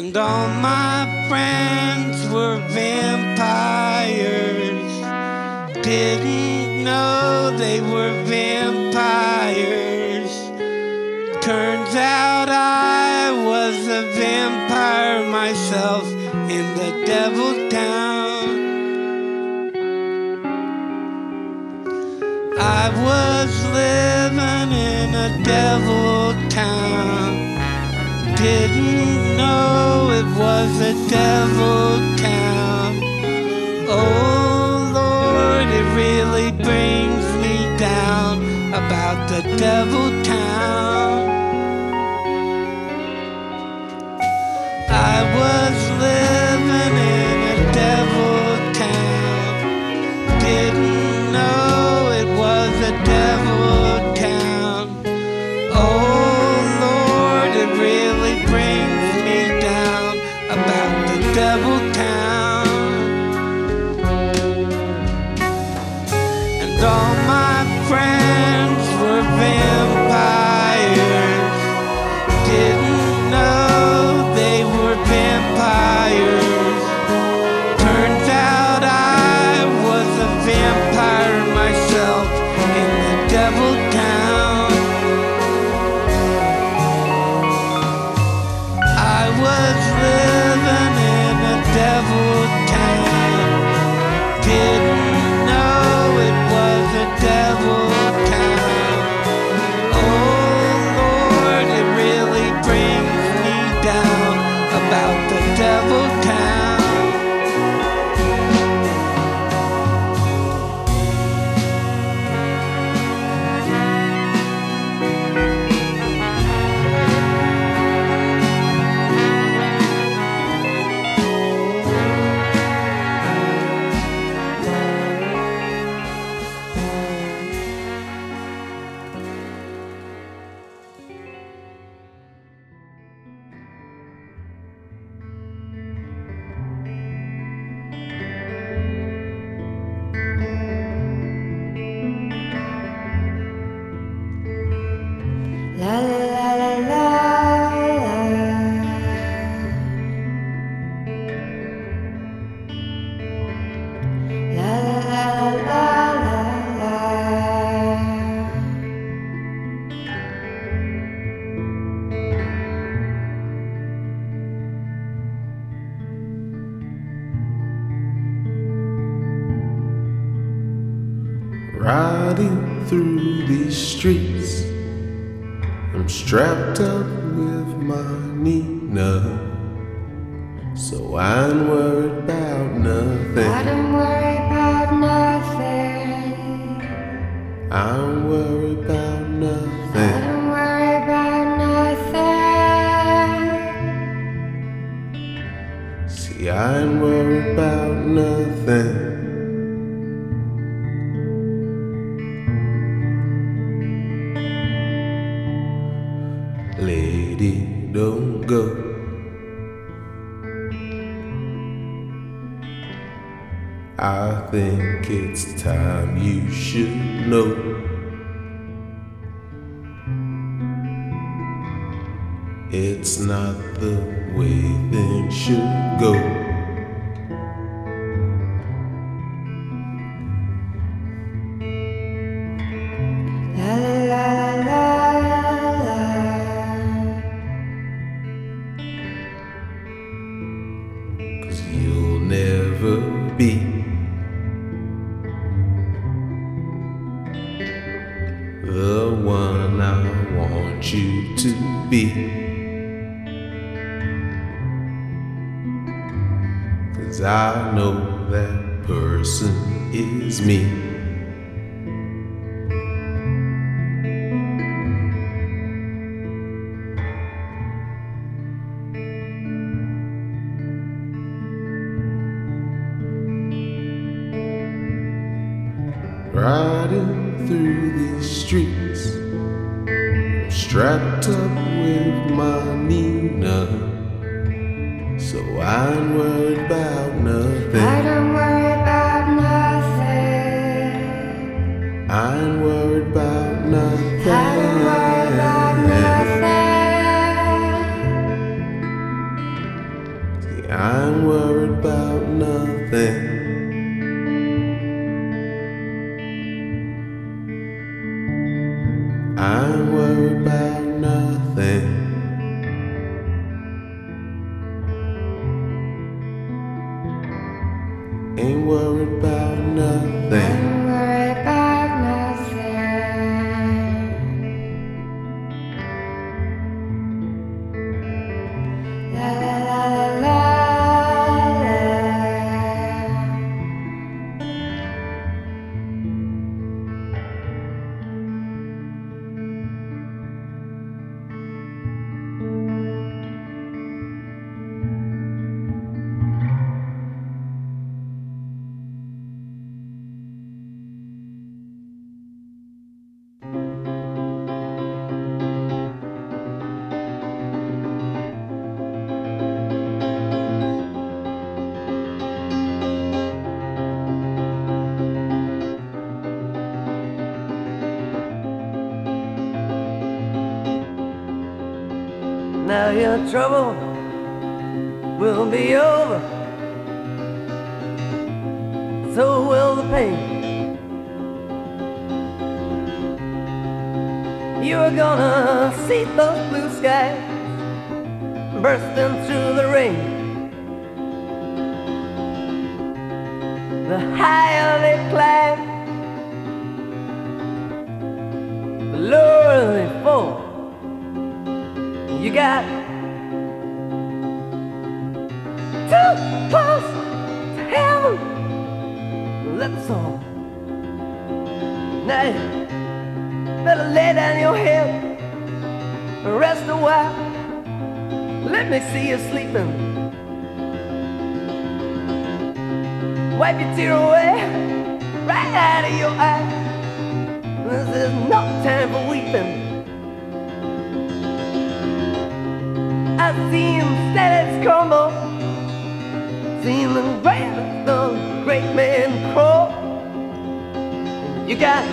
And all my friends were vampires. Didn't know they were vampires. Turns out I was a vampire myself in the devil town. I was living in a devil town. Didn't know it was a devil town. Oh Lord, it really brings me down about the devil La strapped up with my Nina. So I ain't worried about nothing. I don't worry about nothing. I ain't worried about I nothing. don't worry about nothing. See, I ain't worried about nothing. Think it's time you should know. Be. Cause I know that person is me. Worried about nothing. I don't worry about nothing. See, I ain't worried about nothing. Your trouble will be over. So will the pain. You're gonna see those blue skies bursting through the rain. The higher they climb, the lower they fall. You got too close to heaven. All. Now better lay down your head and rest a while. Let me see you sleeping. Wipe your tear away right out of your eye. This is no time for weeping. I see him steady crumble, seen the great, man crawl. You got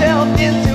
yourself into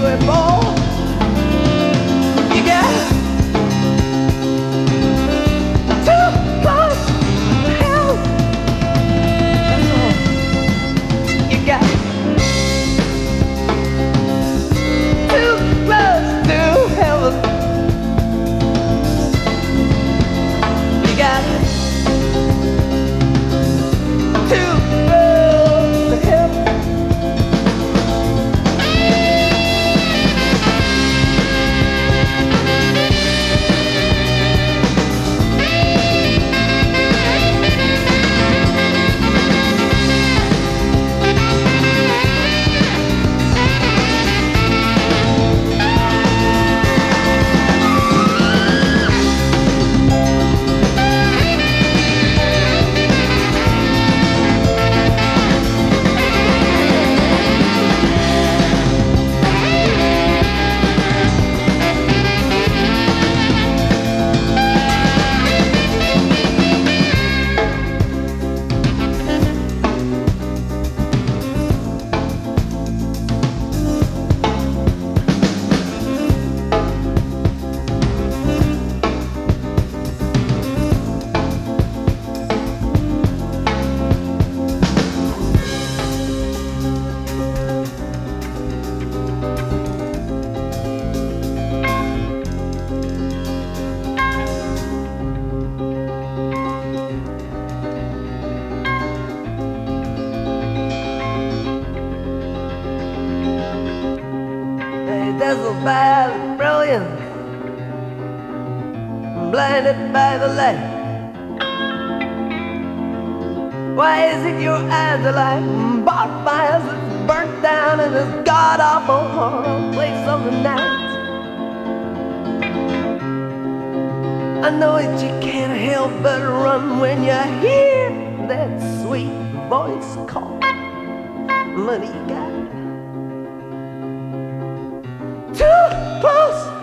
blinded by the light? Why is it your eyes are like bonfires that's burnt down in this god awful horror place of the night? I know that you can't help but run when you hear that sweet voice call. You got too close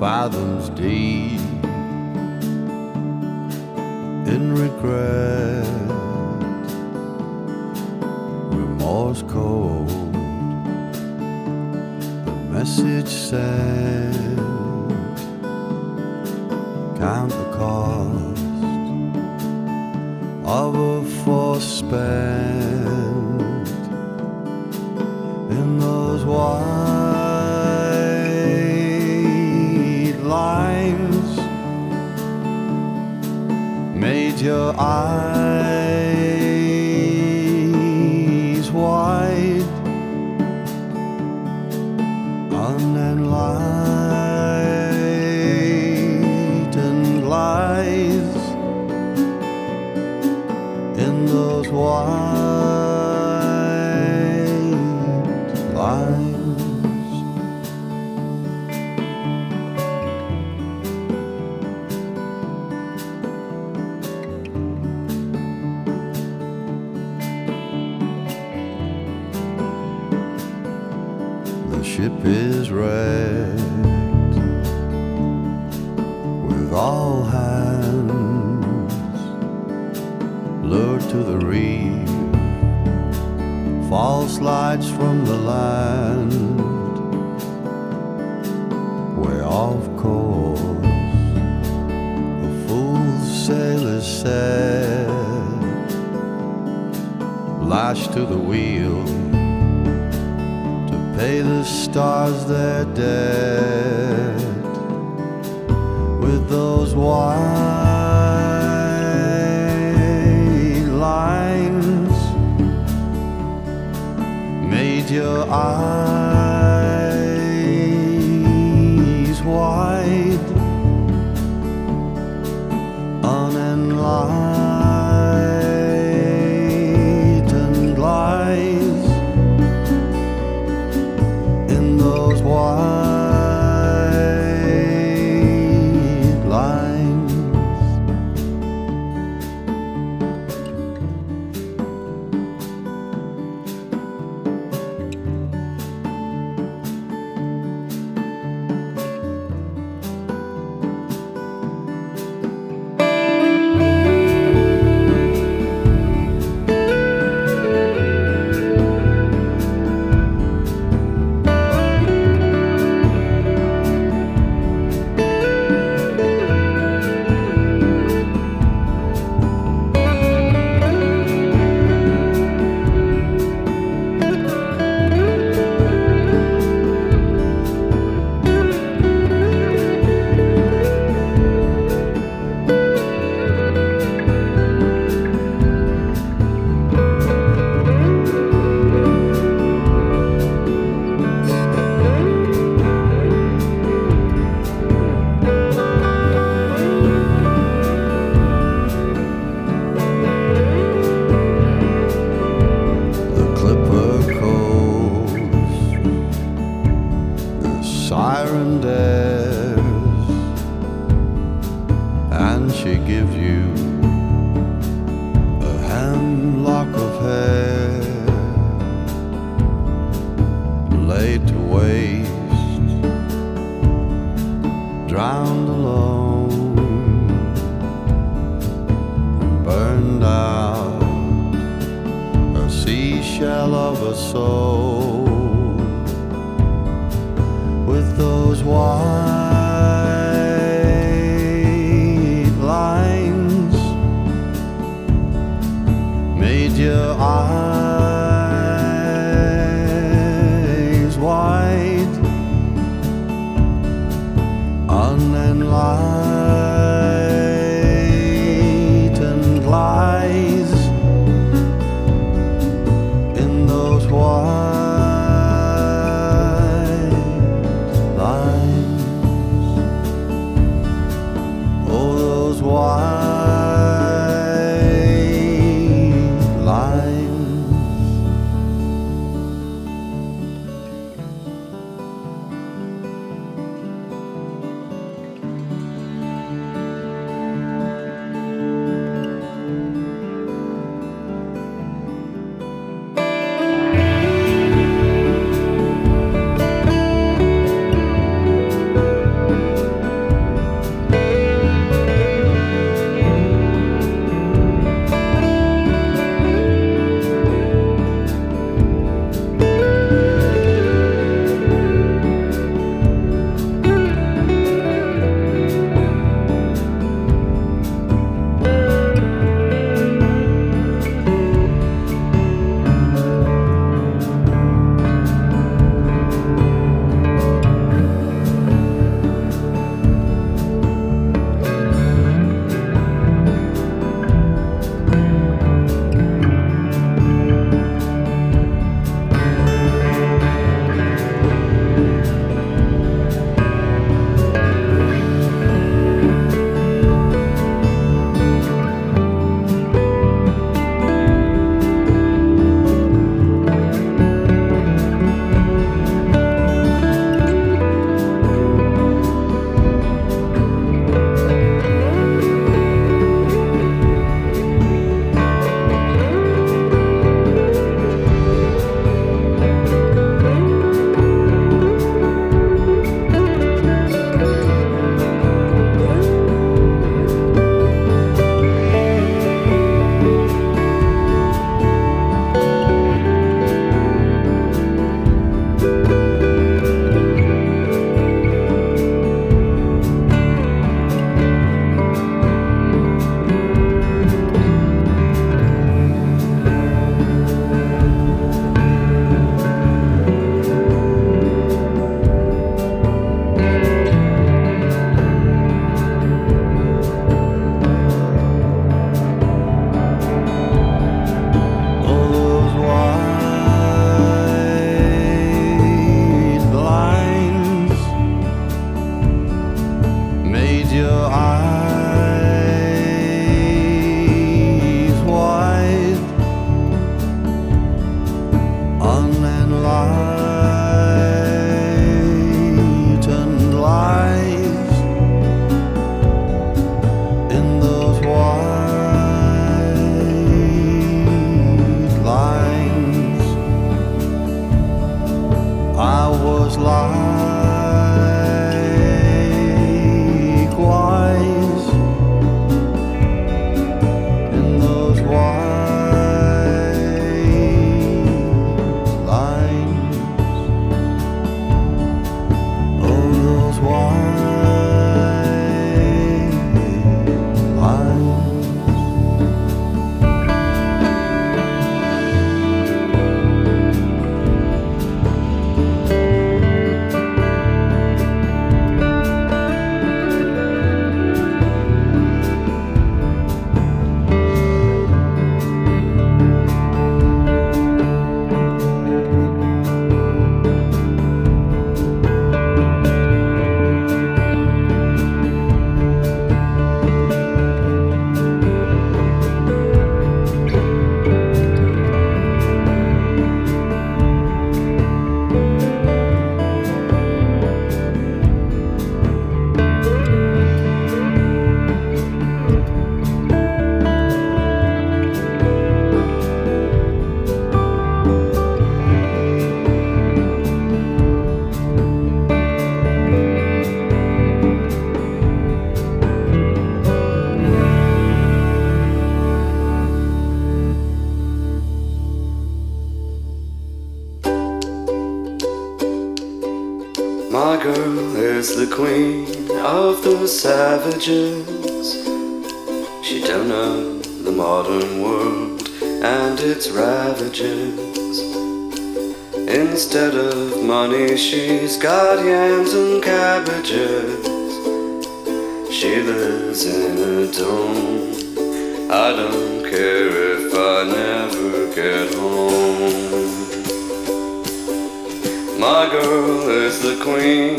fathoms deep in regret, remorse cold. The message sent, count the cost of a force spent your eyes sailors said, lashed to the wheel to pay the stars their debt with those white lines made your eyes is the queen of the savages. She don't know the modern world and its ravages. Instead of money, she's got yams and cabbages. She lives in a dome. I don't care if I never get home. My girl is the queen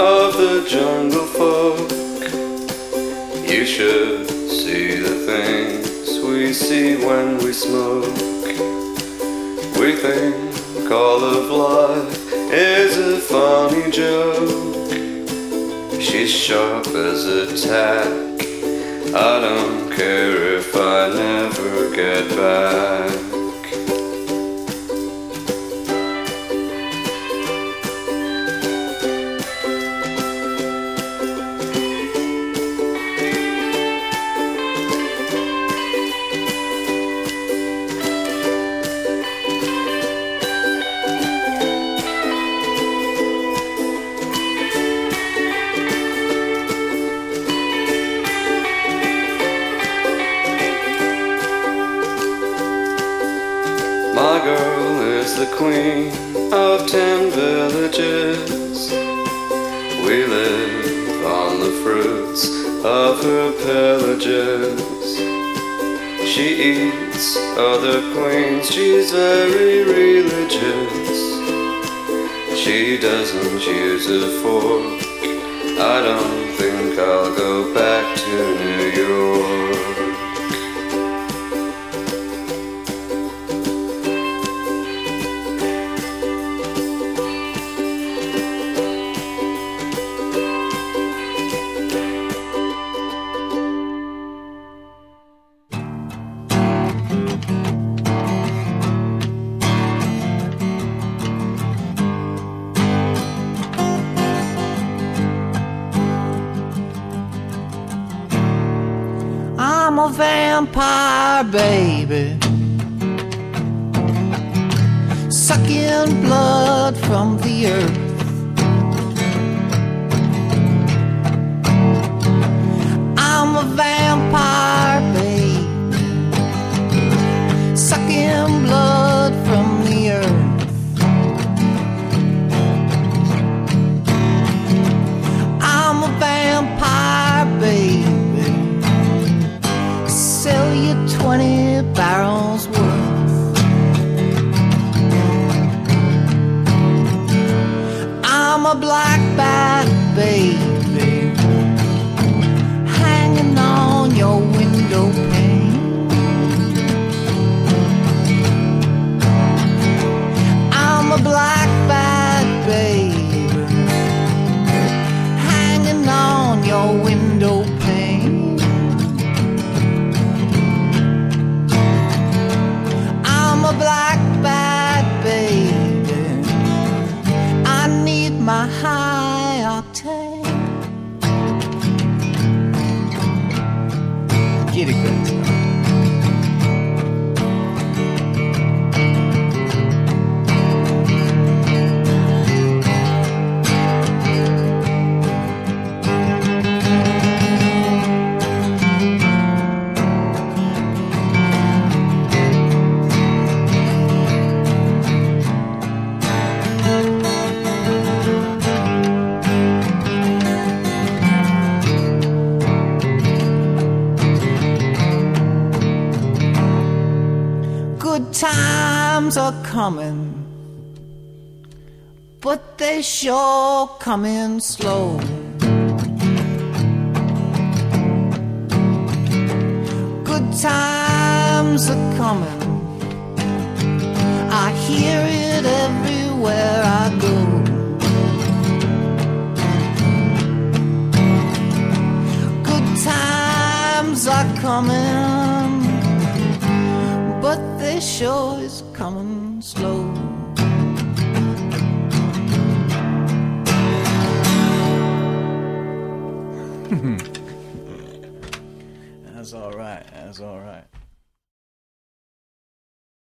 of the jungle folk. You should see the things we see when we smoke. We think all of life is a funny joke. She's sharp as a tack. I don't care if I never get back. Other queens, she's very religious. She doesn't use a fork. I don't think I'll go back to New York. Blood from the earth. Times are coming, but they sure coming slow. Good times are coming. I hear it everywhere I go. Good times are coming, sure is coming slow. That's all right. That's all right.